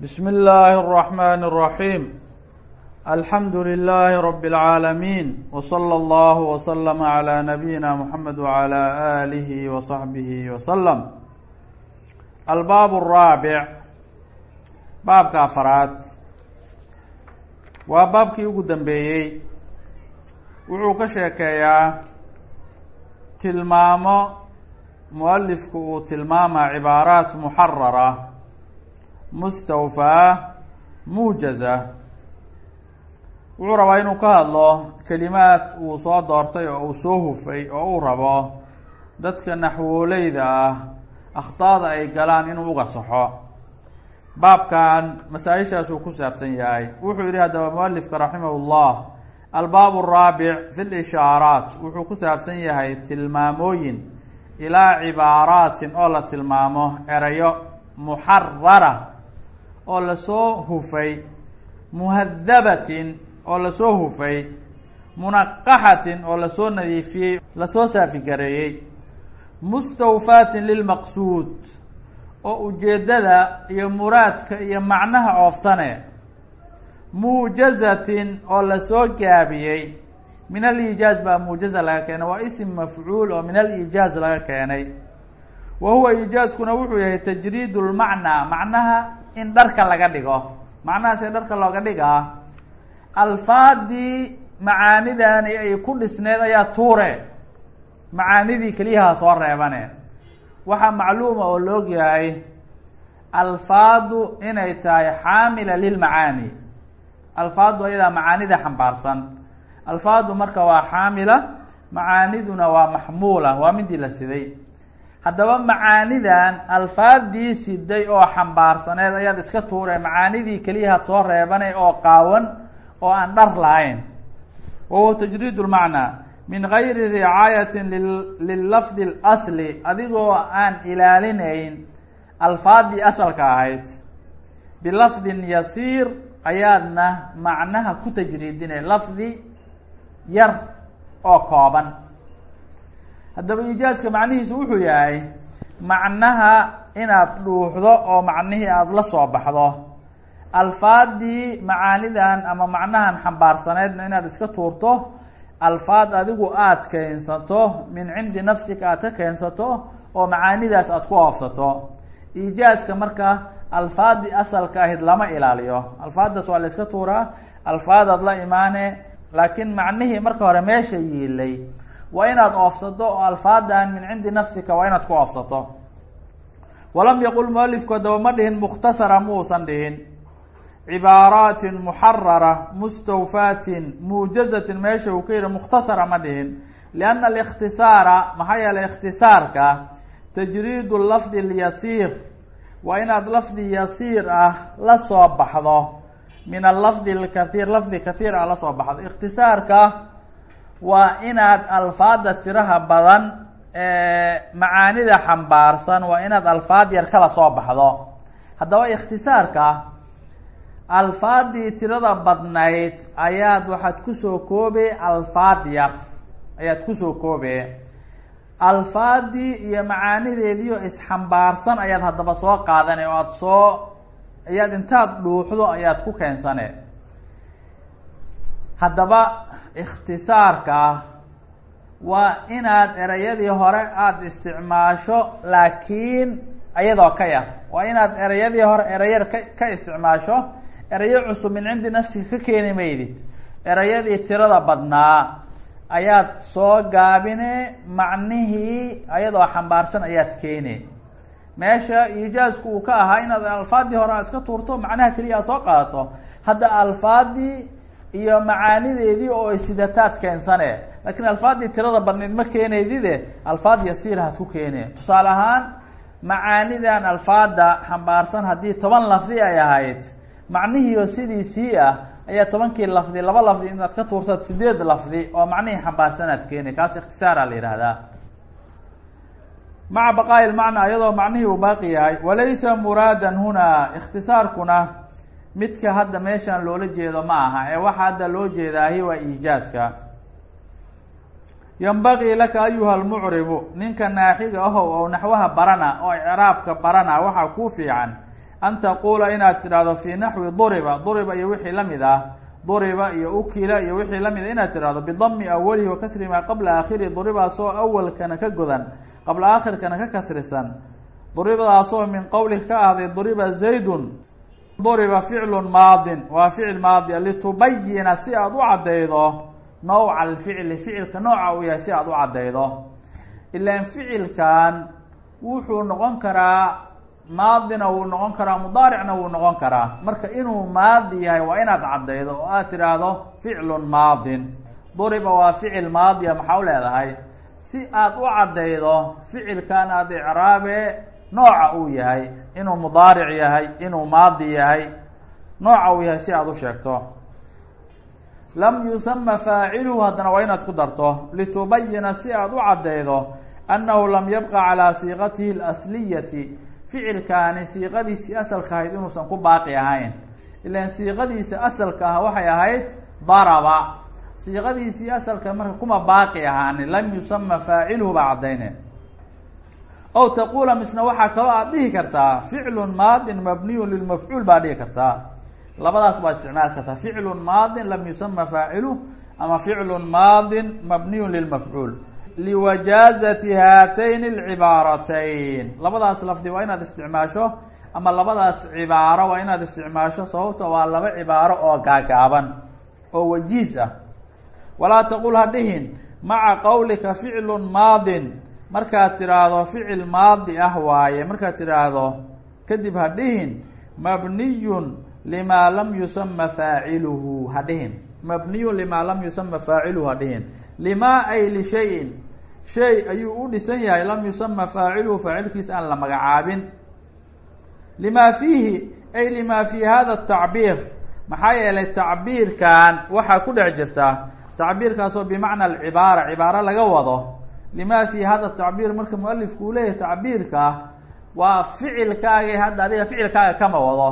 بسم الله الرحمن الرحيم الحمد لله رب العالمين وصلى الله وسلم على نبينا محمد وعلى آله وصحبه وسلم الباب الرابع baabka afaraad waa baabkii ugu dambeeyey wuxuu ka sheekeeyaa tilmaamo mualifku uu tilmaamaa cibaaraat muxarara mustawfaa muujaza wuxuu rabaa inuu ka hadlo kelimaad uu soo doortay oo uu soo hufay oo uu rabo dadka naxwooleyda ah akhtaada ay galaan inuu uga saxo baabkan masaa-ishaas uu ku saabsan yahay wuxuu yihi haddaba mualifka raximah llah albaab araabic fi lishaaraat wuxuu ku saabsan yahay tilmaamooyin ilaa cibaaraatin oo la tilmaamo erayo muxarara oo la soo hufay muhadabatin oo la soo hufay munaqaxatin oo la soo nadiifiyey la soo saafigareeyey mustawfaatin lilmaqsuud oo ujeeddada iyo muraadka iyo macnaha oofsane muujazatin oo la soo gaabiyey min aliijaaz baa muujaza laga keenay waa isim mafcuul oo min aliijaaz laga keenay wa huwa iijaazkuna wuxuu yahay tajriid lmacnaa macnaha in dharka laga dhigo. Macnahaas dharka looga dhigaa alfaadii macaanidani ay ku dhisneed ayaa tuure. Macaanidii keliyaha soo reebane. Waxaa macluuma oo la og yahay alfaadu inay tahay xaamila lilmacaani alfaadu ayadaa macaanida xambaarsan. Alfaadu marka waa xaamila macaaniduna waa maxmuula waa midii la siday haddaba macaanidan alfaadii siday oo xambaarsaneed ayaad iska tuure macaanidii keliyahaad soo reebane oo qaawan oo aan dhar lahayn. Wahuwa tajriid lmacnaa min gayri ricaayatin lilafdi اlasli adigoo aan ilaalinayn alfaadii asalka ahayd. Bilafdin yasiir ayaadna macnaha ku tajriidinay lafdi yar oo kooban haddaba iijaaska macnihiisu wuxuu yahay macnaha inaad dhuuxdo oo macnihii aada la soo baxdo. Alfaadii macaanidan ama macnahan xambaarsaneydna inaad iska tuurto alfaad adigu aada keensato min cindi nafsika aad ka keensato oo macaanidaas aada ku oofsato. Iijaaska marka alfaadii asalka ahayd lama ilaaliyo. Alfaadaas waa la iska tuuraa alfaadaad la imaane laakiin macnihii marka hore meesha yiilay waa inaad oofsato oo alfaadan min cindi nafsika waa inaad ku oofsato. Walam yaqul mualifku haddaba ma dhihin mukhtasara ma uusan dhihin. Cibaaraatin muxarara mustawfaatin muujazatin meesha uu ka yihi mukhtasara ma dhihin. Lianna alikhtisaara maxaa yeelay ikhtisaarka tajriid lafdi اlyasiir waa inaad lafdi yasiir ah la soo baxdo. Min alafdi اlkathiir lafdi kathiir ah la soo baxdo. Ikhtisaarka waa inaad alfaada tiraha badan ee macaanida xambaarsan waa inaad alfaad yar kala soo baxdo. Haddaba ikhtisaarka alfaadii tirada badnayd ayaad waxaad ku soo koobe alfaad yar. Ayaad ku soo koobe. Alfaadii iyo macaanideediio isxambaarsan ayaad haddaba soo qaadane oo aada soo ayaad intaad dhuuxdo ayaad ku keensane haddaba ikhtisaarka waa inaad ereyadii hore aada isticmaasho laakiin iyadoo ka yar. Waa inaad ereyadii hore ereyar ka ka isticmaasho erayo cusub min cindi nafsiga ka keeni maydid. Ereyadii tirada badnaa ayaad soo gaabine macnihii ayadoo xambaarsan ayaad keene meesha iijaasku uu ka ahaa inaad alfaadii hore a iska tuurto macnaha keliya a soo qaadato. Hadda alfaadii iyo macaanideedii oo sidataad keensane. Laakiin alfaadii tirada badneyd ma keenaydide alfaad yasiira had ku keene. Tusaale ahaan macaanidan alfaada xambaarsan haddii toban lafdi ay ahayd macnihiio sidiisii ah ayaa tobankii lafdi laba lafdi inaad ka tuursaad sideed lafdi oo macnihii xambaarsanaad keeni kaas ikhtisaara la yihahdaa maca baqaa'i lmacnaa iyadoo macnihii uu baaqi yahay walaysa muraadan hunaa ikhtisaarkuna midka hadda meeshan loola jeedo ma aha ee waxa hadda loo jeedaahi waa iijaaska yanbagii laka ayuha lmucribu ninka naaxiga ahow oo naxwaha barana oo icraabka barana waxaa kuu fiican an taquula inaad tidhahdo fii naxwi duriba duriba iyo wixii la mid ah duriba iyo ukila iyo wixii la mid a inaad tidhahdo bidami awalihi wa kasri maa qabla aakhiri duribaasoo awalkana ka godan qabla aakhirkana ka kasrisan duribadaasoo min qowlika ka ahday duriba zaydun duriba ficlu maadin. Waa ficil maadi litubayina si aad u caddaydo nawca alficli. Ficilka nooca uu yahay si aad u caddaydo. Ilaan ficilkan wuxuu noqon karaa maadina wuu noqon karaa mudaaricna wuu noqon karaa. Marka inuu maadi yahay waa inaad caddaydo oo aad tidhaahdo ficlun maadin. Duriba waa ficil maadiya maxaa u si aad u caddaydo ficilkan aad icraabe nooca uu yahay inuu mudaaric yahay inuu maadi yahay nooca uu yahay si aad u sheegto. Lam yusama faaciluhu haddana waa inaad ku darto litubayina si aad u caddaydo annahu lam yabqa calaa siiqatihi اlasliyati ficilkaani siiqadiisii asalka ahayd inuusan ku baaqi ahayn. Ilan siiqadiisa asalka ah waxay ahayd daraba. Siiqadiisii asalka marka kuma baaqi ahaanin lam yusama faaciluhu baa caddayne ow taquula misna waxaa kaloo aad dhihi kartaa ficlun maadin mabniyun lilmafcuul baa dhihi kartaa labadaas baa isticmaali kartaa ficlun maadin lam yusama faaciluh ama ficlun maadin mabniyun lilmafcuul liwajaazati haatayni alcibaaratayn labadaas lafdi waa inaad isticmaasho ama labadaas cibaaro waa inaad isticmaasho sababta waa laba cibaaro oo gaagaaban oo wajiiz ah walaa taqul ha dhihin maca qowlika ficlun maadin markaad tidhaahdo ficil maadi ah waaye markaad tidhaahdo kadib ha dhihin mabniyun limaa lam yusama faaciluhu ha dhihin. Mabniyun limaa lam yusama faaciluhu ha dhihin. Limaa ay lishayin shay ayuu u dhisan yahay lam yusama faaciluhu faacilkiisa aan la magacaabin. Limaa fiihi ay limaa fii hada tacbiir maxaa yeelay tacbiirkan waxaa ku dhex jirta tacbiirkaasoo bimacna alcibaara cibaaro laga wado lima fi hada tacbiir marka mualifku uu leeyahay tacbiirka waa ficilkaagay hadda adiga ficilkaaga kama wado.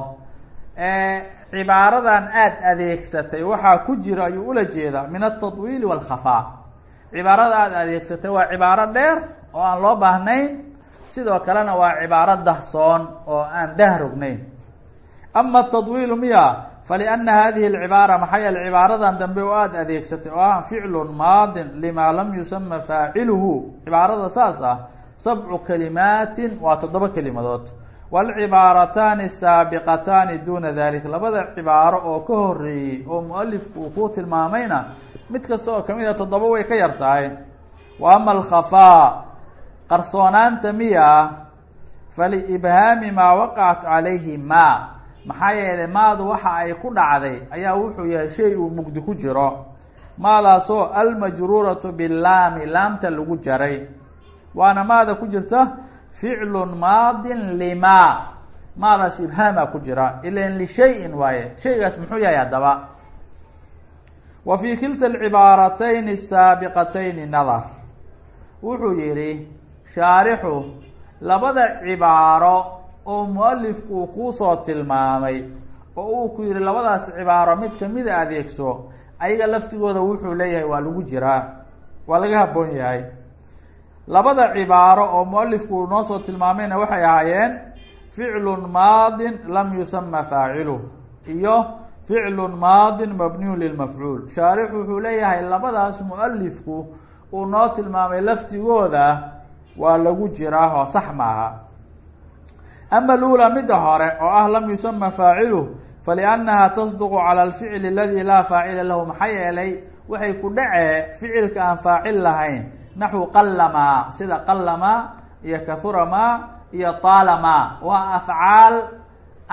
Cibaaradan aada adeegsatay waxaa ku jira ayuu ula jeedaa min altadwiili waalkhafaa cibaarada aada adeegsatay waa cibaaro dheer oo aan loo baahnayn sidoo kalena waa cibaaro dahsoon oo aan dahrognayn ama tadwiilu miya falina hadihi alcibaara maxay cibaaradan dambe oo aada adeegsatay oo ah ficlun maadin limaa lam yusama faaciluhu cibaarada saas ah sabcu kalimaatin waa toddoba kelimadood waalcibaarataani saabiqataani duuna dalik labada cibaaro oo ka horeeyey oo mualifku uu ku tilmaamayna mid kasta oo ka mid a toddoba way ka yartahay wa ama alkhafaa qarsoonaanta miya ah faliibhaami maa waqacat calayhi ma maxaa yeelay maadu waxa ay ku dhacday ayaa wuxuu yahay shay uu mugdi ku jiro. Maadaasoo almajruuratu bilaami laamta lagu jaray. Waana maada ku jirta ficlun maadin lima. Maadaas ibhaama ku jira ilan lishayin waaye. Shaygaas muxuu yahay haddaba. Wa fii kilta alcibaaratayni asaabiqatayni nadar. Wuxuu yihi shaarixu labada cibaaro oo mualifku uu kuusoo tilmaamay oo uu ku yihi labadaas cibaaro mid kamida adeegso ayaga laftigooda wuxuu leeyahay waa lagu jiraa waa laga habboon yahay. Labada cibaaro oo mualifku uu noo soo tilmaamayna waxay ahaayeen ficlun maadin lam yusama faaciluh iyo ficlun maadin mabniyun lilmafcuul shaarix wuxuu leeyahay labadaas mualifku uu noo tilmaamay laftigooda waa lagu jiraa oo sax maaha ama lula midda hore oo ah lam yusama faaciluh faliannaha tasduqu cala alficli aladi laa faacila lahu maxaa yeelay? Waxay ku dhacee ficilka aan faacil lahayn. Naxwu qalamaa sida qalamaa iyo kahuramaa iyo taalamaa waa afcaal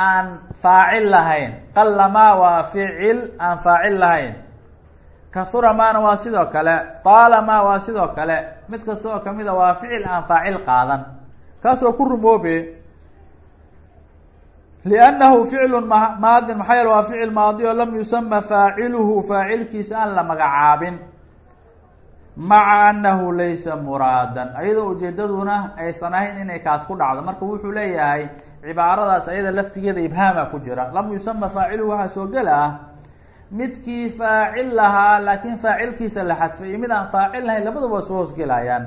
aan faacil lahayn. Qalamaa waa ficil aan faacil lahayn. Kahuramaana waa sidoo kale. Taalamaa waa sidoo kale. Mid kasta oo ka mid a waa ficil aan faacil qaadan. Kaasoo ku rumoobe liannahu ficlu maadin maxaa yeele waa ficil maadi oo lam yusama faaciluhu faacilkiisa aan la magacaabin. maca annahu laysa muraadan ayadoo ujeedaduna aysan ahayn inay kaas ku dhacdo. marka wuxuu leeyahay cibaaradaas ayada laftigeeda ibhaama ku jira. lam yusama faaciluhu waxaa soo gela ah. midkii faacil lahaa laakiin faacilkiisa la xadfay. iyo mid aan faacil lahayn labaduba soo hoosgelayaan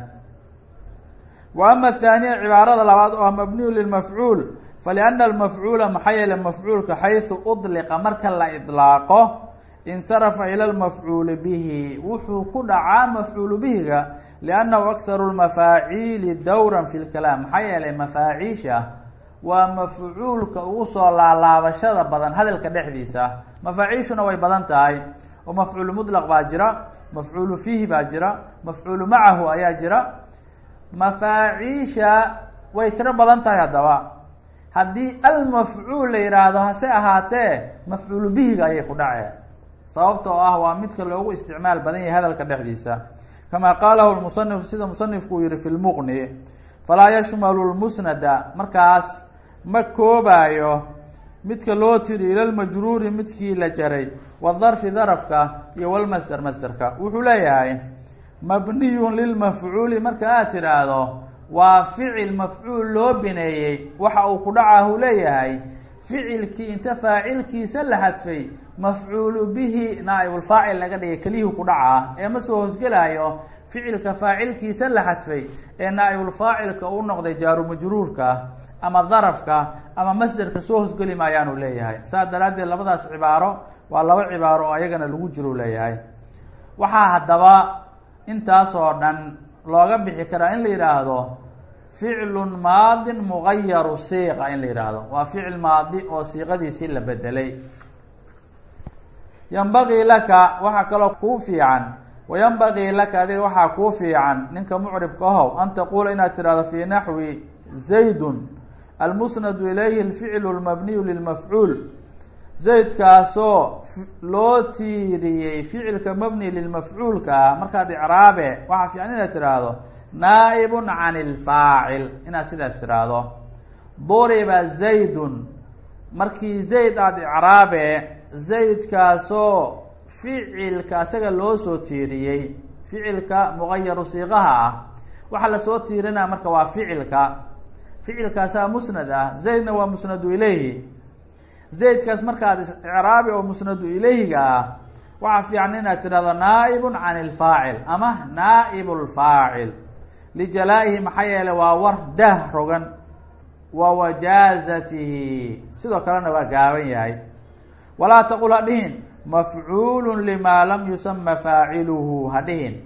wa ama athaaniya cibaarada labaad oo mabniyu lilmafcuul falianna almafcuula maxaa yeele mafcuulka xaysu udliqa marka la idlaaqo insarafa ila lmafcuuli bihi wuxuu ku dhacaa mafcuulu bihiga liannahu akharu lmafaaciili dowran fi lkalaam maxaa yeelay mafaaciisha waa mafcuulka ugu soo laalaabashada badan hadalka dhexdiisa mafaaciishuna way badan tahay oo mafcuulu mutlaq baa jira mafcuulu fiihi baa jira mafcuulu macahu ayaa jira mafaaciisha way tiro badan tahay haddaba haddii almafcuul la yihaahdo hase ahaatee mafcuulu bihiga ayay ku dhaceen sababta oo ah waa midka loogu isticmaal badan yahay hadalka dhexdiisa. Kama qaalahu lmusanifu sida musanifku uu yihi fi lmuqni falaa yashmalu lmusnada markaas ma koobaayo midka loo tiri ila lmajruuri midkii la jaray wadarfi darafka iyo walmasder masderka wuxuu leeyahay mabniyun lilmafcuuli marka aad tidhaahdo waa ficil mafcuul loo bineeyey. Waxa uu ku dhacahu leeyahay ficilkii inta faacilkiisa la hadfay mafcuulu bihi naaibulfaacil laga dhigay keliyihii ku dhacaa ee ma soo hoosgelaayo ficilka faacilkiisa la hadfay ee naaibulfaacilka u noqday jaaru majruurka ama darafka ama masderka soo hoosgeli maayaanu leeyahay. Saas daraaddeed labadaas cibaaro waa laba cibaaro oo ayagana lagu jiro leeyahay. Waxaa haddaba intaasoo dhan looga bixi karaa in la yidhaahdo ficlun maadin mugayaru siiqa in la yidhaahdo waa ficil maadi oo siiqadiisii la bedelay. Yanbagii laka waxaa kaloo kuu fiican. Wayanbagii laka adiga waxaa kuu fiican. Ninka mucribka ahow an taquula inaad tidhahdo fii naxwi zaydun. Almusnadu ilayhi alficlu lmabniyu lilmafcuul zaydkaasoo loo tiiriyey ficilka mabni lilmafcuulka ah markaad icraabe waxaa fiican inaad tidhaahdo naa'ibun can ilfaacil inaad sidaas tidhaahdo. Duriba zaydun markii zayd aada icraabe zaydkaasoo ficilka asaga loo soo tiiriyey ficilka mugayaru siiqaha ah waxaa la soo tiirinaya marka waa ficilka. Ficilkaasaa musnad ah zaydna waa musnadu ilayhi zaydkaas markaad icraabi oo musnadu ilayhiga ah waxaa fiican inaad tidhahdo naa'ibun can ilfaacil ama naa'ib lfaacil lijalaa-ihi maxaa yeele waa war dah rogan wa wajaazatihi. Sidoo kalena waa gaaban yahay. Walaa taqul ha dhihin mafcuulu lima lam yusama faaciluhu ha dhihin.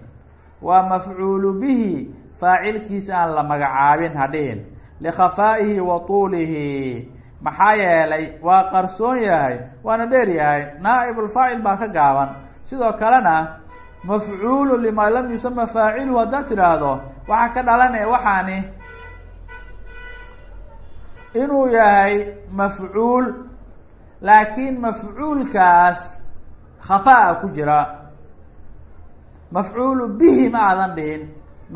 Waa mafcuulu bihi faacilkiisa aan la magacaabin ha dhihin. Likhafaa'ihi wa tuulihi maxaa yeelay waa qarsoon yahay waana dheer yahay. Naa'ibulfaacil baa ka gaaban. Sidoo kalena mafcuulu lima lam yusama faaciluhu haddaad tidhaahdo waxaa ka dhalanaya waxaani inuu yahay mafcuul laakiin mafcuulkaas khafaa ku jira. Mafcuulu bihi ma aadan dhihin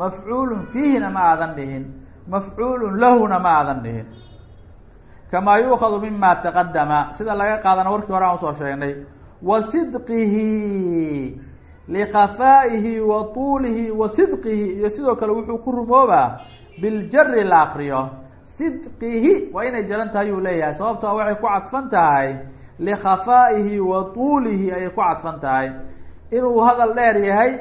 mafcuulun fiihina ma aadan dhihin mafcuulun lahuna ma aadan dhihin kamaa yuukadu mima taqadama sida laga qaadana warkii hore aan u soo sheegnay wa sidqihi likhafaa'ihi wa tuulihi wa sidqihi iyo sidoo kale wuxuu ku rumoobaa biljari la akriyo sidqihi waa inay jaran tahay yuu leeyahay sababtoo waxay ku cadfan tahay likhafaa'ihi wa tuulihi ayay ku cadfan tahay inuu hadal dheer yahay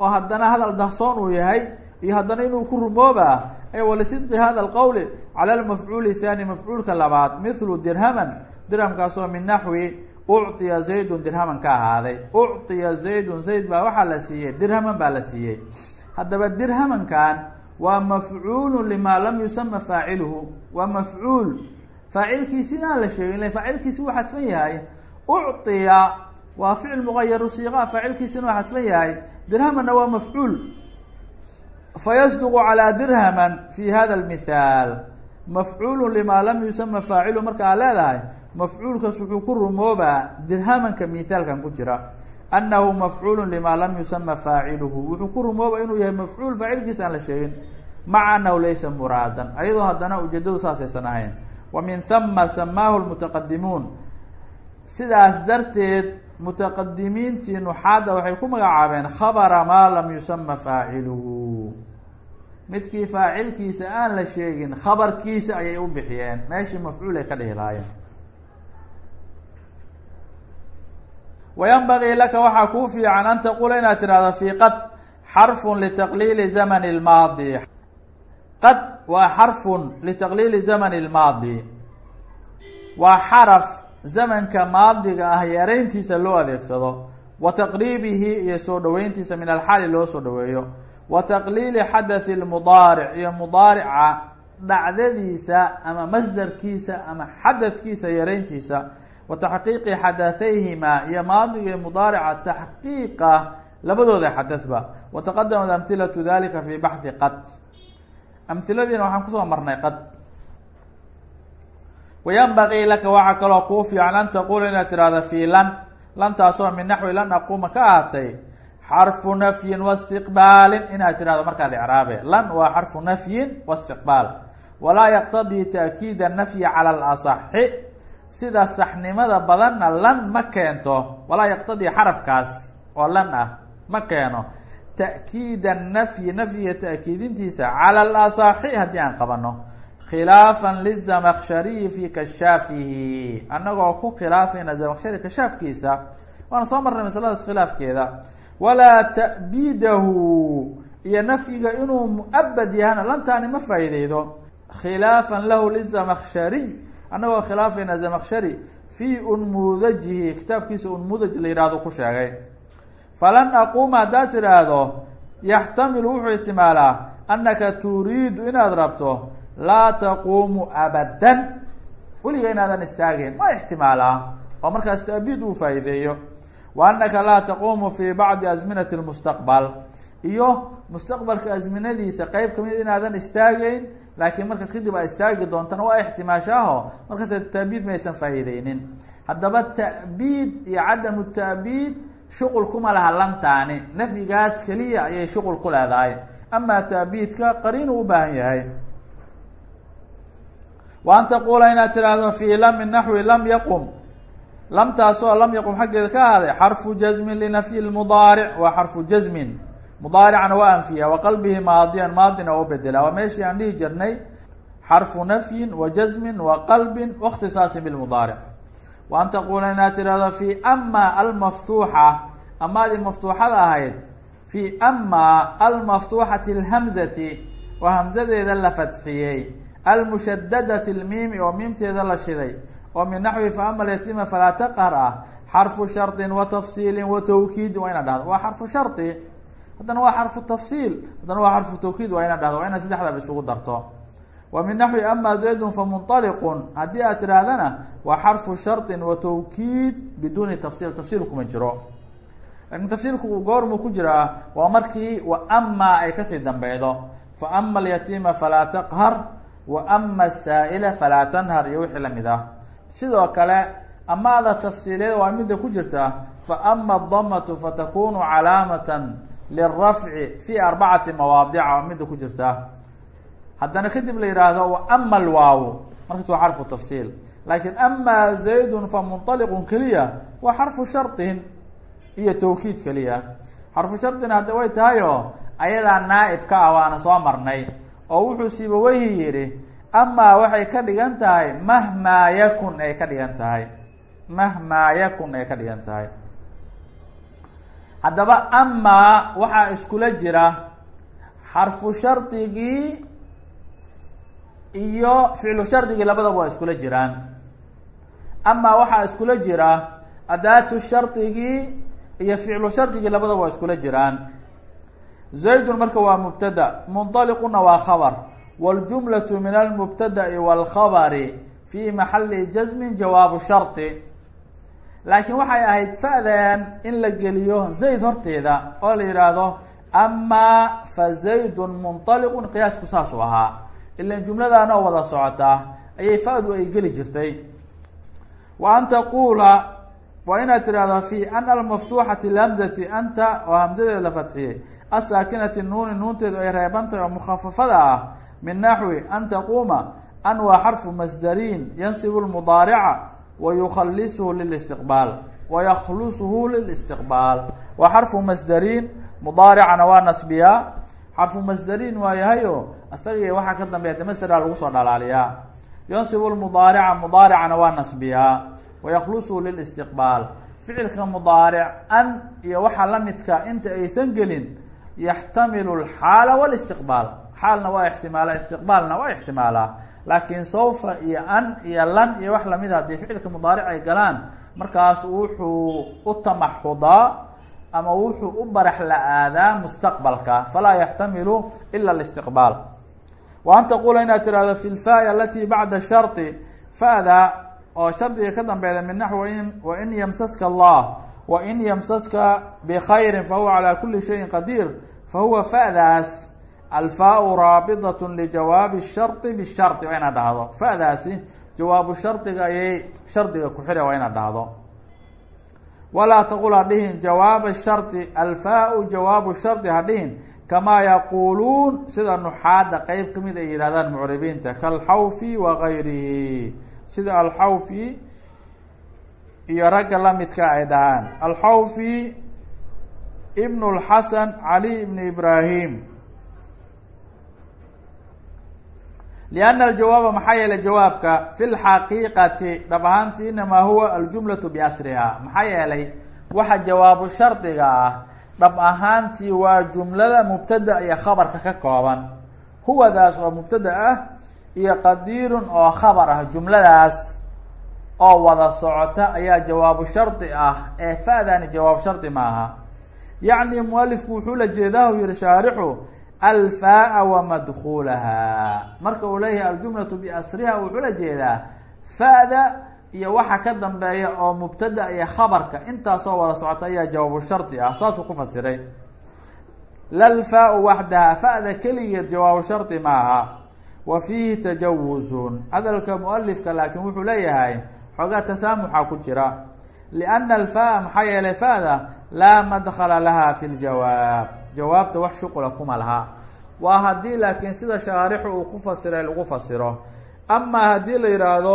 oo haddana hadal dahsoon uu yahay iyo haddana inuu ku rumoobaa e walisidqi hada alqowli cala lmafcuuli thani mafcuulka labaad mithlu dirhaman dirhamkaasoo min naxwi ucطiya zaydun dirhaman ka ahaaday ucطiya zaydun zayd baa waxaa la siiyey dirhaman baa la siiyey haddaba dirhamankan waa mafcuulu lima lam yusama faaciluhu waa mafcuul faacilkiisina aan la sheegin ila faacilkiisi wuu xadfan yahay ucطiya waa ficil mugayaru siiqa faacilkiisina waa xadfan yahay dirhamanna waa mafcuul fayasduqu calaa dirhaman fi hada lmithaal mafcuulu lima lam yusama faaciluhu marka aad leedahay mafcuulkaas wuxuu ku rumoobaa dirhamanka mithaalkan ku jira annahu mafcuulu lima lam yusama faaciluhu wuxuu ku rumooba inuu yahay mafcuul faacilkiisa aan la sheegin maca annahu laysa muraadan ayadoo haddana ujeedadu saasaysan ahayn wa min hama samaahu lmutaqadimuun sidaas darteed mutaqadimiintii nuxaadda waxay ku magacaabeen khabara maa lam yusama faaciluhu midkii faacilkiisa aan la sheegin khabarkiisa ayay u bixiyeen. Meeshii mafcuul ay ka dhihi lahaayeen. Wayanbagii laka waxaa kuu fiican an taquula inaad tidhahdo fii qad xarfun litaqliili zamani lmaadi. Qad waa xarfun litaqliili zamani lmaadi. Waa xaraf zamanka maadiga ah yareyntiisa loo adeegsado. Wa taqriibihi iyo soo dhaweyntiisa min alxaali loo soo dhaweeyo wa taqliili xadathi lmudaaric iyo mudaarica dhacdadiisa ama masdarkiisa ama xadadkiisa yareyntiisa. Wa taxqiiqi xadathayhima iyo maadiga mudaarica taxqiiqa labadooda xadadba wa taqadamat amhilatu dalika fi baxdi qad. Amhiladiina waxaan ku soo marnay qad. Wayanbagii laka waxaa kaloo kuu fiican an taquula inaad tirahda fi lan. Lantaasoo min naxwi lan aquuma ka ahatay xarfu nafyin waistiqbaalin inaad tirahdo markaad icraabe lan waa xarfu nafyin waistiqbaal walaa yaqtadii taakiida nafyi cala alasaxi. Sida saxnimada badanna lan ma keento. Walaa yaqtadii xarafkaas oo lan ah ma keeno. Ta'kiida nafyi nafyiga ta'kiidintiisa cala alasaxi haddii aan qabano khilaafan lizamakshariyi fi kashaafihi. Annagoo ku khilaafayna zamakshari kashaafkiisa waana soo marnay masaladaas khilaafkeeda walaa ta'biidahu. Iyo nafyiga inuu muabad yahana lantaani ma faa'iideydo khilaafan lahu lizamakshariy annagoo khilaafayna zamakshari fii unmudajihi kitaabkiisa unmudaj la yihahdo ku sheegay. Falan aquuma haddaad tidhaahdo yaxtamilu wuxuu ihtimaalaa annaka turiidu inaad rabto laa taquumu abadan. Weliga inaadan istaageen ma ixtimaalaa oo markaas taabiid uu faa'iideeyo wa annaka laa taquumu fi bacdi azminati lmustaqbal iyo mustaqbalka azminadiisa qeyb ka mid inaadan istaagayn laakiin markaas kadib aa istaagi doontana waa ixtimaashaaho markaas taabiid maysan faa'iideynin haddaba ta'biid iyo cadamu ta'biid shuqul kuma laha lantaani nafyigaas keliya ayay shuqul ku leedahay amaa taabiidka qariinu u baahan yahay wa an taquula inaad tiraahdo fii lam min naxwi lam yaqum lamtaasoo lam yaqum xaggeeda ka ahaaday xarfu jazmin linafyi lmudaaric waa xarfu jazmin. Mudaaricana waa anfiya wa qalbihi maadiyan maadina oo bedela waa meeshii aan dhihi jirnay xarfu nafyin wa jazmin wa qalbin waاkhtisaasin bilmudaaric wa an taquula inaad tirahdo fi ama almaftuuxa amaadii maftuuxada ahayd fi ama almaftuuxati اlhamzati oo hamzadeeda la fatxiyey. Almushadadati lmiimi oo miimteeda la shiday oo min naxwi fa ama alyatiima falaa taqhar ah. Xarfu shardin wa tafsiilin wa tawkiidin waa inaad dhahdo. Waa xarfu shardi haddana waa xarfu tafsiil. Haddana waa xarfu tawkiid waa inaad dhahdo. Waa inaad saddexdaba isugu darto. Wa min naxwi ama zaydun famunطaliqun haddii aad tidhaahdana waa xarfu shardin wa tawkiid biduuni tafsiil. Tafsiil kuma jiro. Lakin tafsiilku goormuu ku jiraa. Waa markii wa ama ay ka sii dambeydo fa ama alyatiima falaa taqhar. Wa ama asaa'ila falaa tanhar. Iyo wixii la mid ah sidoo kale amaada tafsiileed waa midda ku jirta fa ama adamatu fatakunu calaamatan lirafci fi arbacati mawaadica waa midda ku jirta. Haddana kadib la yihaahdo wa ama alwaaw markaas waa xarfu tafsiil. Laakiin ama zaydun fa munطaliqun keliya waa xarfu shardin iyo tawkiid keliya xarfu shardina hadda way tahayo ayadaa naaib ka ah waana soo marnay oo wuxuu siibaweyhi yihi amaa waxay ka dhigan tahay mahmaa yakun ay ka dhigan tahay. Mahmaa yakun ay ka dhigan tahay. Haddaba amaa waxaa iskula jira xarfu shardigii iyo ficlu shardigii labadaba waa iskula jiraan. Amaa waxaa iskula jira adaatu shardigii iyo ficlu shardigii labadaba waa iskula jiraan. Zaydun marka waa mubtada munطaliquna waa khabar wاljumlaة min almubtada'i wاlkhabari fi maxali jazmin jawaabu shardi laakiin waxay ahayd fa'dan in la geliyo zayd horteeda oo la yihaahdo amaa fa zaydun munطaliqun qiyaasku saasuu ahaa ilan jumladaan oo wada socotaa ayay fa'du ay geli jirtay wa an taquula waa inaad tidhahdo fi an almaftuuxati lhamzati anta oo hamzadeeda la fatxiyey asaakinati nuuni nuunteedu ay reebantahay oo mukhafafada ah min naxwi an taquuma an waa xarfu masdariin yansibu lmudaarica wa yukhalisuhu lilistiqbaal wa yakhlusuhu lilistiqbaal. Waa xarfu masdariin mudaaricana waa nasbiyaa. Xarfu masdariin waa yahayo isaga waxaa ka dambeya de masderaa lagu soo dhalaaliyaa. Yansibu lmudaarica mudaaricana waa nasbiyaa. Wa yakhlusuhu lilistiqbaal. Ficilka mudaaric an iyo waxaa lamidka inta aysan gelin yaxtamilu alxaala walistiqbaal xaalna waa ixtimaala istiqbaalna waa ixtimaalaa. Laakiin sawfa iyo an iyo lan iyo wax la mid haddii ficilka mudaaric ay galaan markaas wuxuu u tamaxudaa ama wuxuu u barax la aadaa mustaqbalka. Falaa yaxtamilu ila اlistiqbaal wa an taqula inaad tirahdo fi lfaai alati bacda shardi fa'da oo shardiga ka dambeeda min naxwi in wain yamsaska allah wain yamsaska bkhayri fahuwa calى kuli shayin qadiir fahuwa fa'daas alfaau raabidaة lijawaabi shardi bishardi waa inaad dhahdo fa'daasi jawaabu shardiga ayay shardiga ku xira waa inaad dhahdo walaa taqul hadhihin jawaaba shardi alfaau jawaabu shardi hadhihin kamaa yaquuluun sida nuxaada qeyb ka mid ay yihahdaan mucribiinta kalxawfi wagayrihi sida alxawfi iyo ragga lamidka ay dhahaan alxawfi ibn اlxasan cali ibn ibrahim lianna aljawaaba maxaa yeelay jawaabka fi lxaqiiqati dhab ahaanti inamaa huwa aljumlatu biasriha maxaa yeelay waxa jawaabu shardiga ah dhab ahaantii waa jumlada mubtada iyo khabarka ka kooban huwadaas oo mubtada ah iyo qadiirun oo khabar ah jumladaas oo wada socota ayaa jawaabu shardi ah ee fa'dani jawaabu shardi maaha yacni mualifku wuxuu la jeedaa u yihi shaarixu alfaa wa madkuulaha marka uu leeyahay aljumlatu biasriha wuxuu la jeedaa fa'da iyo waxa ka dambeeya oo mubtada iyo khabarka. Intaasoo wada socota ayaa jawaabu shardi ah saasuu ku fasiray. Lalfaa waxdaha fa'da keligeed jawaabu shardi maaha wa fiihi tajawuzun. Hadalka mualifka laakiin wuxuu leeyahay xoogaa tasaamuxa ku jira. Lianna alfaa maxaa yeelay fa'da? Laa madkhala laha fi ljawaab jawaabta wax shuqula kuma laha. Waa haddii laakiin sida shaarixu uu ku fasiray lagu fasiro. Amaa haddii la yihaahdo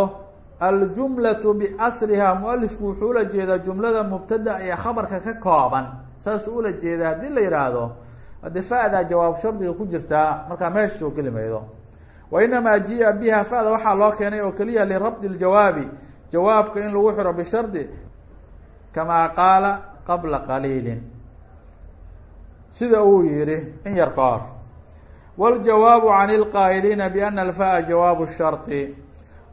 aljumlatu biasriha mualifku wuxuu ula jeedaa jumlada mubtada iyo khabarka ka kooban. Saasuu ula jeeda haddii la yihaahdo ade fa'daa jawaab shardiga ku jirtaa markaa meesha soo geli maydo wa inamaa jia biha fa'da waxaa loo keenay oo keliya lirabdi ljawaabi jawaabka in lagu xiro bishardi kamaa qaala qabla qaliilin sida uu yihi in yar ka hor wاljawaabu can اlqaa'iliina biana alfaa jawaabu shardi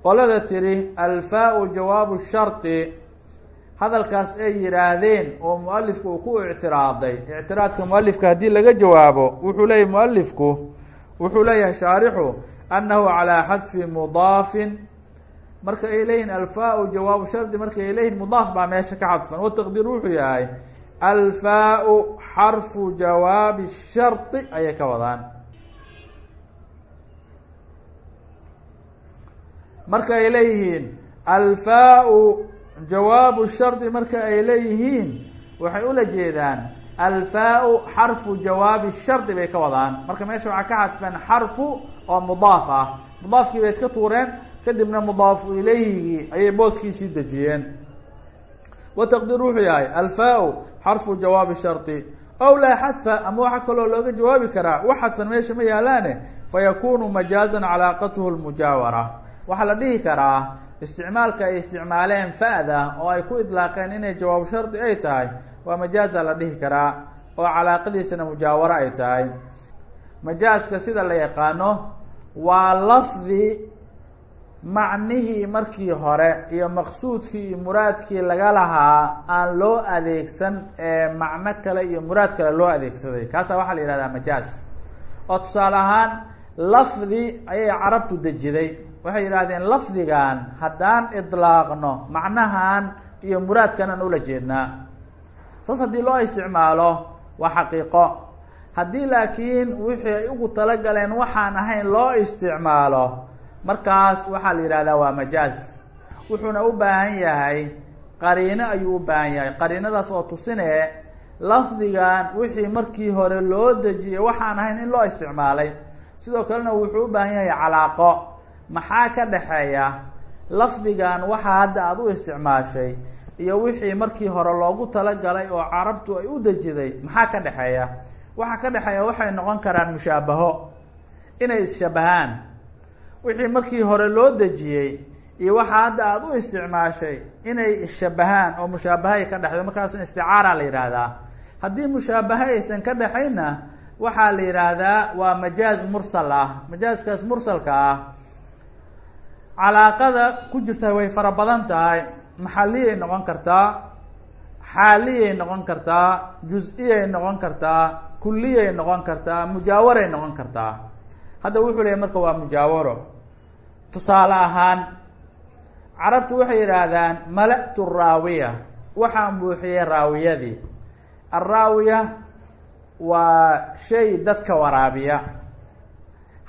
qolada tiri alfaa jawaabu shardi hadalkaas ay yidhaahdeen oo mualifku uu ku ictiraaday ictiraadka mualifka haddii laga jawaabo wuxuu leeyahy mualifku wuxuu leeyahay shaarixu annahu calىa xadfi mudaafin marka ay leeyihin alfaa jawaabu shardi marka ay leeyihin mudaaf baa meesha ka xadfan wataqdiir wuxuu yahay alfaa xarfu jawaabi shardi ayay ka wadaan. Marka ay leeyihiin alfaa jawaabu shardi marka ay leeyihiin waxay ula jeedaan alfaa xarfu jawaabi shardi bay ka wadaan. Marka meesha waxaa ka xadfan xarfu oo mudaaf ah. Mudaafkii bay iska tuureen kadibna mudaafu ilayhigii ayay booskiisii dejiyeen wataqdiir wuxuu yahay alfaa xarfu jawaabi shardi ow laa xadfa ama waxaa kaloo looga jawaabi karaa wax xadfan meesha ma yaalaane fayakunu majaazan calaaqatuhu lmujaawara waxaa la dhihi karaa isticmaalka ay isticmaaleen fa'da oo ay ku idlaaqeen inay jawaab shardi ay tahay waa majaaza la dhihi karaa oo calaaqadiisana mujaawaro ay tahay majaaska sida la yaqaano waa lafdi macnihii markii hore iyo maqsuudkii iyo muraadkii laga lahaa aan loo adeegsan ee macno kale iyo muraad kale loo adeegsaday. Kaasaa waxaa la yihahdaa majaaz. Oo tusaale ahaan lafdi ayay carabtu dejiday. Waxay yidhahdeen lafdigan haddaan idlaaqno macnahan iyo muraadkanaan ula jeednaa. Saas haddii loo isticmaalo waa xaqiiqo. Haddii laakiin wixii ay ugu talagaleen waxaan ahayn loo isticmaalo markaas waxaa la yidhahdaa waa majaaz. Wuxuuna u baahan yahay qariino ayuu u baahan yahay. Qariinadaas oo tusinee lafdigan wixii markii hore loo dejiyey waxaan ahayn in loo isticmaalay. Sidoo kalena wuxuu u baahan yahay calaaqo. Maxaa ka dhexeeya? Lafdigan waxa hadda aada u isticmaashay iyo wixii markii hore loogu talagalay oo carabtu ay u dejiday maxaa ka dhexeeya? Waxa ka dhexeeya waxay noqon karaan mushaabaho. Inay isshabahaan wixii markii hore loo dejiyey iyo waxa hadda aada u isticmaashay inay isshabahaan oo mushaabahay ka dhexdo markaasna isticaara la yidhaahdaa. Haddii mushaabaha aysan ka dhexaynna waxaa la yidhaahdaa waa majaaz mursal ah majaaskaas mursalka ah. Calaaqada ku jirta way fara badan tahay maxaliyay noqon kartaa xaaliyay noqon kartaa juz-iyay noqon kartaa kuliyay noqon kartaa mujaawaray noqon kartaa hadda wuxuu leeyay marka waa mujaawaro. Tusaale ahaan carabtu waxay yidhaahdaan mala'tu raawiya. Waxaan buuxiyey raawiyadii. Alraawiya waa shay dadka waraabiya.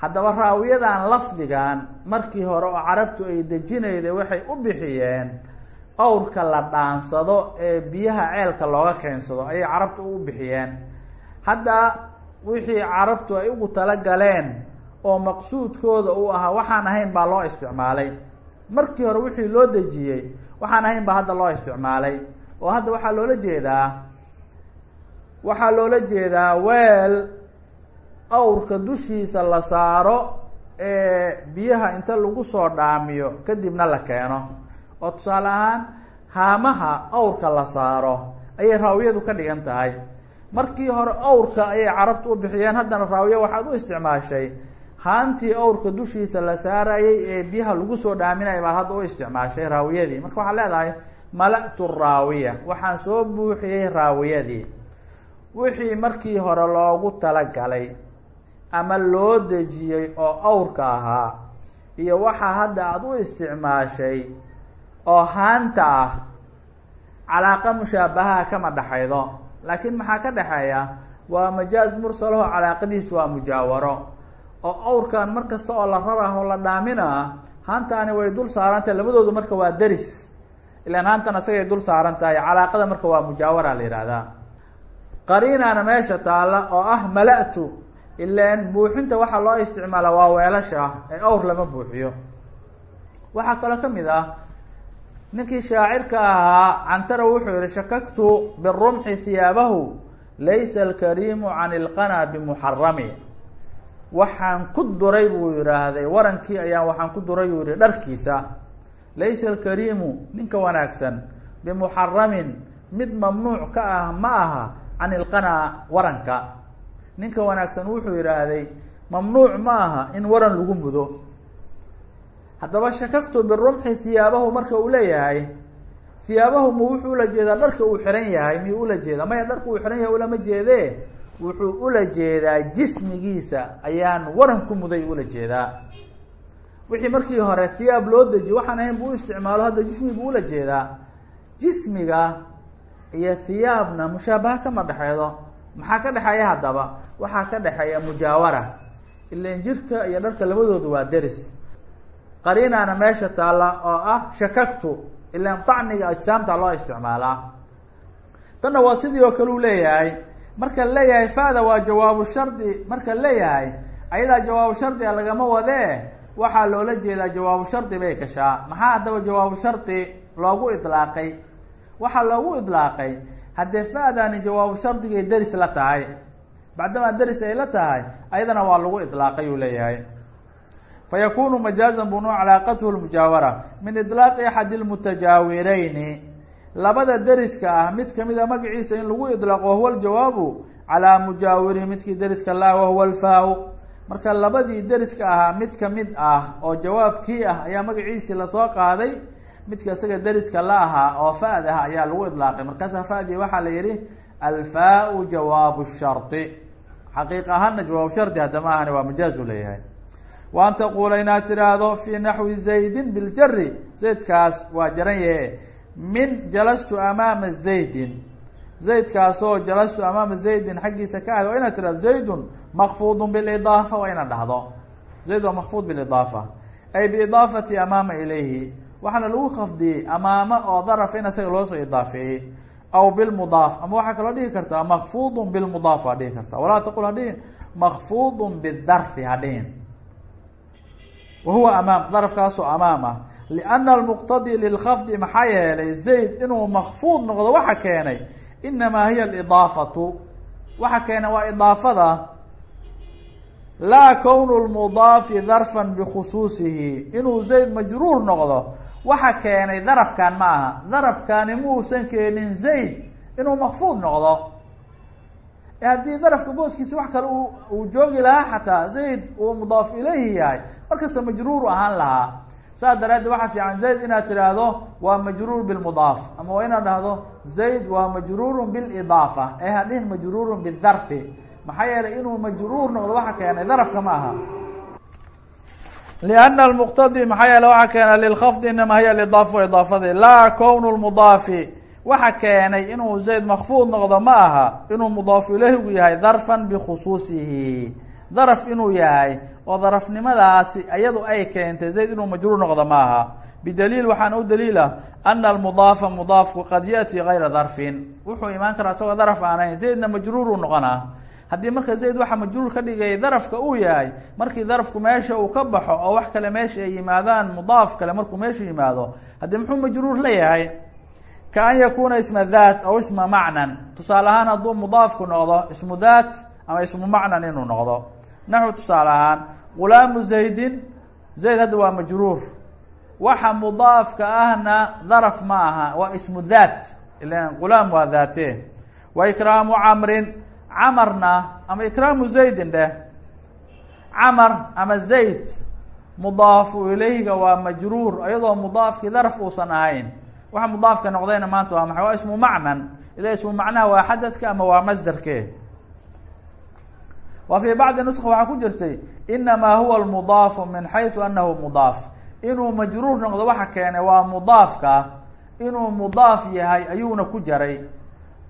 Haddaba raawiyadan lafdigan markii hore oo carabtu ay dejinayda waxay u bixiyeen awrka la dhaansado ee biyaha ceelka looga keensado ayay carabtu u bixiyeen. Hadda wixii carabtu ay ugu talagaleen oo maqsuudkooda uu ahaa waxaan ahayn baa loo isticmaalay. Markii hore wixii loo dejiyey waxaan ahayn baa hadda loo isticmaalay. Oo hadda waxaa loola jeedaa waxaa loola jeedaa weel awrka dushiisa la saaro ee biyaha inta lagu soo dhaamiyo kadibna la keeno. Oo tusaale ahaan haamaha awrka la saaro ayay raawiyadu ka dhigan tahay. Markii hore awrka ayay carabtu u bixiyeen haddana raawiya waxaad u isticmaashay haantii awrka dushiisa la saarayay ee biyaha lagu soo dhaaminaya baad hadda u isticmaashay raawiyadii. Marka waxaad leedahay mala'tu raawiya. Waxaan soo buuxiyey raawiyadii. Wixii markii hore loogu talagalay ama loo dejiyey oo awrka ahaa iyo waxaa hadda aada u isticmaashay oo haanta ah calaaqa mushaabahaha kama dhexaydo. Laakiin maxaa ka dhexeeya? Waa majaaz mursalaho calaaqadiisu waa mujaawaro oo awrkan mar kasta oo la rarah oo la dhaaminaa haantaani way dul saarantahay labadoodu marka waa deris ilaan haantan asagay dul saaran tahay calaaqada marka waa mujaawara la yihahdaa qariinaana meesha taalla oo ah mala'tu. Ilaan buuxinta waxaa loo isticmaala waa weelasha ee awr lama buuxiyo. Waxaa kaloo ka mid ah ninkii shaacirka ahaa cantara wuxuu yihi shakaktu birumxi hiyaabahu laysa alkariimu can ilqana bimuxarami waxaan ku duray buu yidhaahday warankii ayaan waxaan ku duray buu yihi dharkiisa laysa alkariimu ninka wanaagsan bimuxaramin mid mamnuuc ka ah ma aha can ilqana waranka. Ninka wanaagsan wuxuu yidhaahday mamnuuc ma aha in waran lagu mudo. Haddaba shakaktu birumxi hiyaabahu marka uu leeyahay hiyaabahu ma wuxuu ula jeedaa dharka uu xiran yahay miyuu ula jeedaa? Maya dharka uu xiran yahay ulama jeedee wuxuu ula jeedaa jismigiisa ayaan waran ku muday ula jeedaa. Wixii markii hore hiyaab loo dejiyo waxaan ahayn buu u isticmaalo hadda jismi buu ula jeedaa. Jismiga iyo hiyaabna mushaabaha kama dhexeedo. Maxaa ka dhexeeya haddaba? Waxaa ka dhexeeya mujaawara. Ilan jirka iyo dharka labadoodu waa deris. Qariinaana meesha taalla oo ah shakaktu ilaan dacniga ajsaamta loo isticmaalaa. Tanna waa sidii oo kale u leeyahay marka leeyahay fada waa jawaabu shardi. Marka leeyahay ayadaa jawaabu shardiga lagama wadee waxaa loola jeedaa jawaabu shardi bay gashaa maxaa haddaba jawaabu shardi loogu idlaaqay? Waxaa loogu idlaaqay haddee fa'daani jawaabu shardigay deris la tahay. Bacdamaa deris ay la tahay ayadana waa lagu idlaaqay uu leeyahay. Fayakunu majaazan bunu calaaqatuhu lmujaawara. Min idlaaqi axadi lmutajaawirayni labada deriska ah mid kamida magaciisa in lagu idlaaqo wahuwa ljawaabu calaa mujaawiri midkii deriska la wahuwa alfaa marka labadii deriska ahaa mid ka mid ah oo jawaabkii ah ayaa magaciisii la soo qaaday midka isaga deriska la ahaa oo fa'd ah ayaa lagu idlaaqay. Markaasaa fa'dii waxaa la yihi alfaau jawaabu shardi xaqiiq ahaana jawaabu shardi hadda ma ahani waa majaaz u leeyahay. Wa taquula inaad tiraahdo fii naxwi zaydin biljari zaydkaas waa jaran yahe min jalastu amaama zaydin. Zaydkaasoo jalastu amaama zaydin xaggiisa ka ahd waa inaad tirahdo zaydun makfuudun bilidaafa waa inaad dhahdo. Zayd waa makfuud bilidaafa. Ay biidaafati amaama ilayhi. Waxaana lagu khafdiyey amaama oo daraf in isaga loo soo idaafeeyey. Aw bilmudaaf. Ama waxaa kaloo dhihi kartaa makfuudun bilmudaaf waa dhihi kartaa walaa taqul hadhihin makfuudun bidarfi hadhihin wa huwa amaam darafkaasoo amaam ah lianna almuqtadi lilkhafdi maxaa yeelay zayd inuu makfuud noqdo waxa keenay inamaa hiya alidaafatu waxa keenay waa idaafada laa kownu lmudaafi darfan bikhusuusihi inuu zayd majruur noqdo. Waxa keenay darafkan ma aha darafkani muusan keenin zayd inuu makfuud noqdo. Haddii darafka booskiisa wax kale uu joogi lahaa xataa zayd uu mudaaf ilayhi yahay. Markasta majruur ahaan lahaa saas daraaddeed waxaa fiican zayd inaad tidhaahdo waa majruur bilmudaaf. Ama waa inaad dhahdo zayd waa majruurun bilidaafa. Ee hadhihin majruurun bidarfi maxaa yeelay inuu majruur noqdo waxa keenay darafka ma aha. Liana almuqtadi maxaa yeele waxa keenay lilkhafdi inama hiya lidaafa idaafadi laa kownu lmudaafi waxa keenay inuu zayd makfuud noqdo ma aha inuu mudaafu ileyhigu yahay darfan bikhusuusihi daraf inuu yahay oo darafnimadaasi iyadu ay keentay zayd inuu majruur noqdo ma aha bidaliil waxaana u daliila ana almudaafa mudaafku qad yaأti gayra darfin. Wuxuu imaan karaa isagoo daraf aanayn. Zaydna majruuruu noqonaa haddii marka zayd waxa majruur ka dhigay darafka uu yahay markii darafku meesha uu ka baxo oo wax kale meesha ay yimaadaan mudaaf kale markuu meesha yimaado haddii muxuu majruur la yahay? Ka an yakuna isma daat aw isma macnan. Tusaale ahaan hadduu mudaafku noqdo ismu daat ama ismu macnan inuu noqdo naxu tusaale ahaan gulaamu zaydin zayd hadda waa majruur. Waxa mudaafka ahna daraf ma aha waa ismu daat. Ilan gulaam waa daate. Wa ikraamu camrin camarna ama ikraamu zaydin dheh. Camar ama zayd mudaafu ilayhiga waa majruur iyadoo mudaafkii daraf uusan ahayn. Waxa mudaafka noqdayna maanta waa maxay? Waa ismu macnan. Ila ismu macnaha waa xadadka ama waa masderke wa fii bacdi nuska waxaa ku jirtay inamaa huwa lmudaafu min xaysu anahu mudaaf. Inuu majruur noqdo waxa keenay waa mudaafka inuu mudaaf yahay ayuuna ku jaray.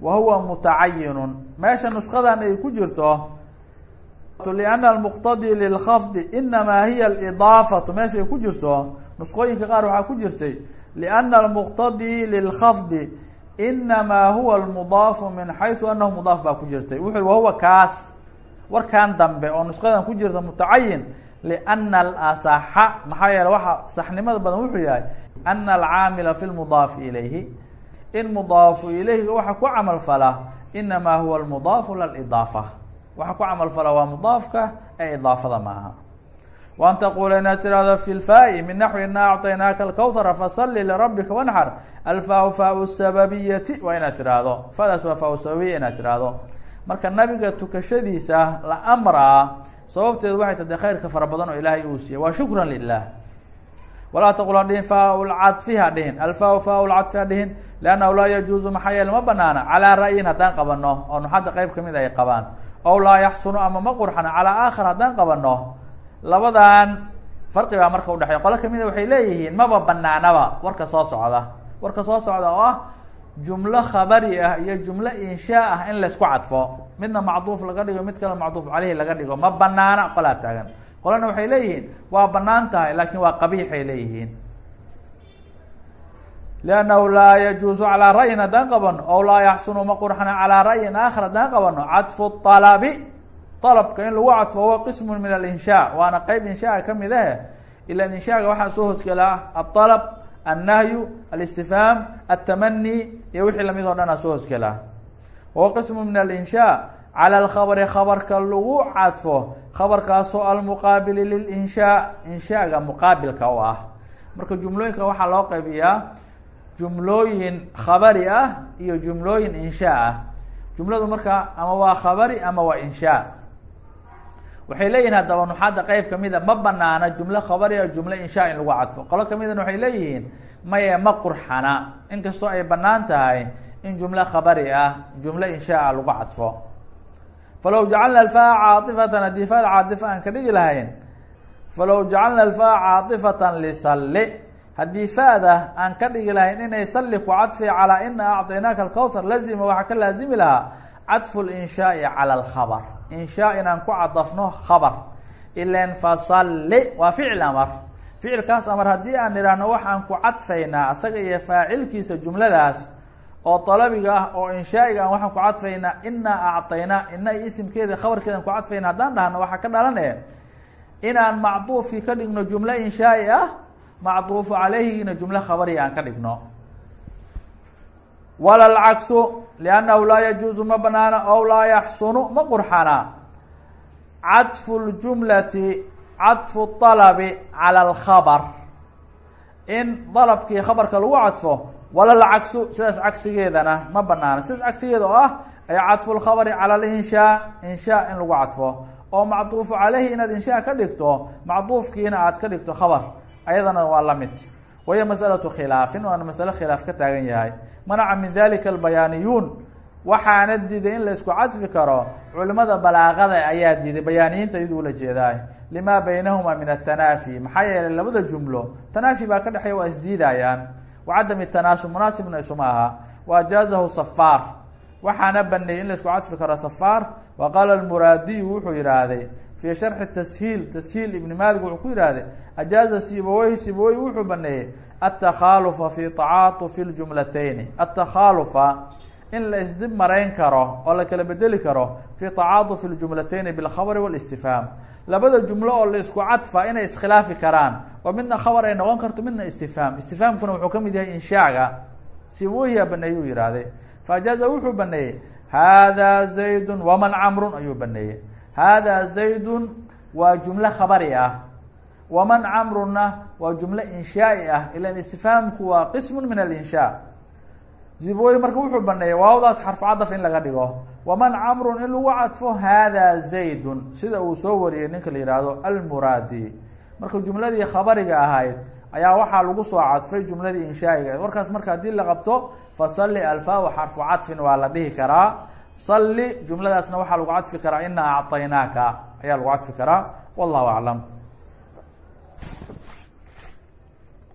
Wa huwa mutacayinun. Meesha nuskadan ay ku jirto liana almuqtadi lilkhafdi inamaa hiya alidaafatu. Meesha ay ku jirto nusqooyinka qaar waxaa ku jirtay liana almuqtadi lilkhafdi inamaa huwa almudaafu min ku jirtay. Wuxu wahuwa warkan dambe oo nusqadan ku jirta mutacayin liana alasaxa maxaa yeele waxa saxnimada badan wuxuu yahay ana alcaamila fi lmudaafi ilayhi. In mudaafu ilayhiga waxa ku camal fala inamaa huwa almudaafu lalidaafa waxa ku camal fala waa mudaafka ee idaafada maaha. Wa an taqula inaad tirahdo fi lfaa-i min naxwi ina acطaynaaka alkawhara fasali lirabika wanxar alfaa faa sababiyati waa inaad tirahdo fadaas waa faa sababiya inaad tirahdo marka nabiga tukashadiisa la amraa sababteedu waxay ta khayrka fara badan oo ilaahay uu siiyey. Waa shukran lilah walaa taqul ha dhihin faa lcadfi ha dhihin. Alfaa faa lcadfi ha dhihin liannahu laa yajuuzu maxaa yeele ma banaana calaa ra'yin haddaan qabano oo nuxadda qeyb ka mid ay qabaan. Ow laa yaxsunu ama ma qurxana calaa aakhar haddaan qabano labadan farqi baa marka udhexeya qolo kamida waxay leeyihiin maba banaanaba warka soo socda. Warka soo socda oo ah jumlo khabari ah iyo jumlo inshaa ah in laysku cadfo. Midna macduuf laga dhigo mid kale macduuf caleyhi laga dhigo. Ma banaana qolaa taagan. Qolana waxay leeyihiin waa bannaan tahay laakin waa qabiixay leeyihiin. Liannahu laa yajuuzu calaa ra'yin haddaan qabano ow laa yaxsunu ma qurxana calaa ra'yin aakhar haddaan qabano cadfu alabi alabka in lagu cadfo huwa qismun min alinshaa waana qeyb inshaaa ka mid ahe ila inshaaga waxaa soo hoosgelaa aلطalb annahyu alistifhaam aلtamani iyo wixii la mid o dhan a soo hoosgelaa qismu min alinshaa calى alkhabri khabarka lagu cadfo khabarkaasoo almuqaabili lilinshaa inshaaga muqaabilka u ah. Marka jumlooyinka waxaa loo qaybiyaa. jumlooyin khabari ah iyo jumlooyin inshaa ah. jumladu marka ama waa khabari ama waa inshaa waxay leeyihiin haddaba nuxaadda qeyb kamida ma banaana jumlo khabariya jumlo inshaa in lagu cadfo. Qolo kamidana waxay leeyihiin maye ma qurxana. Inkastoo ay bannaan tahay in jumlo khabari ah jumlo inshaa lagu cadfo. Falow jacalna alfaa caaifatan haddii faada caaifa aan ka dhigi lahayn falow jacalna alfaa caaifatan lisalli. Haddii faada aan ka dhigi lahayn inay salli ku cadfi calaa ina acطaynaaka alkawtar lazima waxaa ka laazimi lahaa cadfu linshaai cala alkhabr inshaa inaan ku cadafno khabar. Ilan fasalli waa ficil amar. Ficilkaas amar haddii aan idhaahno waxaan ku cadfaynaa asaga iyo faacilkiisa jumladaas oo dalabiga ah oo inshaa'iga aan waxaan ku cadfaynaa inaa acطaynaa ina isimkeeda khabarkeedan ku cadfayna haddaan dhahno waxaa ka dhalane inaan macduufkii ka dhigno jumlo inshaa'i ah macduufu calayhigina jumlo khabariya aan ka dhigno wala lcagsu liannahu laa yajuuzu ma banaana ow laa yaxsunu ma qurxana cadfu ljumlati cadfu طalabi cala alkhabr in dalabkii khabarka lagu cadfo wala lcagsu sidaas cagsigeedana ma banaana sidaas cagsigeeda oo ah ay cadfu lkhabri cala linshaa inshaa in lagu cadfo oo macduufu caleyhi inaad inshaa ka dhigto macduufkiina aad ka dhigto khabar ayadana waa la mid wahiyo masalatu khilaafin waana masale khilaaf ka taagan yahay manaca min dalika albayaaniyuun waxaana diiday in la isku cadfi karo culimada balaaqada ayaa diiday bayaaniyiinta iyaduu ula jeedaay lima baynahuma min atanaafi maxaa yeelay labada jumlo tanaafi baa ka dhexeeya waa isdiidayaan wacadami tanaasub munaasibna isuma aha wa ajaazahu safaar waxaana baneeyey in la isku cadfi karo safaar wa qaala almuraadiyu wuxuu yidhaahday fii sharxi tashiil tashiil ibni malik wuxuu ku yidhaahday ajaaza sibaweyhi sibawey wuxuu baneeyey atakhalufa fi tacaatufi ljumlatayni atakhalufa in la isdib marayn karo oo la kala bedeli karo fi tacaatufi ljumlatayni bilkhabri walistifhaam labada jumlo oo la cadfa inay iskhilaafi karaan oo midna khabar ay noqon karto midna istifhaam istifhaamkuna wuxuu ka mid yahay inshaaga sibaweyhiyaa baneeyey u yihahday faajaaza wuxuu baneeyey hada zaydun waman camrun ayuu baneeyey hada zaydun waa jumlo khabari ah. waman camrunna waa jumlo inshaai ah. ilan istifhaamku waa qismu min alinshaa ziboy marka wuxuu baneeyey waawdaas xarfu cadaf in laga dhigo. waman camrun in lagu cadfo hada zaydun sida uu soo wariyey ninka la yihahdo almuraadi marka jumladii khabariga ahayd ayaa waxaa lagu soo cadfay jumladii inshaa'iga warkaas marka haddii la qabto fasalli alfaa xarfu cadfin waa la dhihi karaa salli jumladaasna waxaa lagu cadfi karaa ina acطaynaaka ayaa lagu cadfi karaa. Wallahu aclam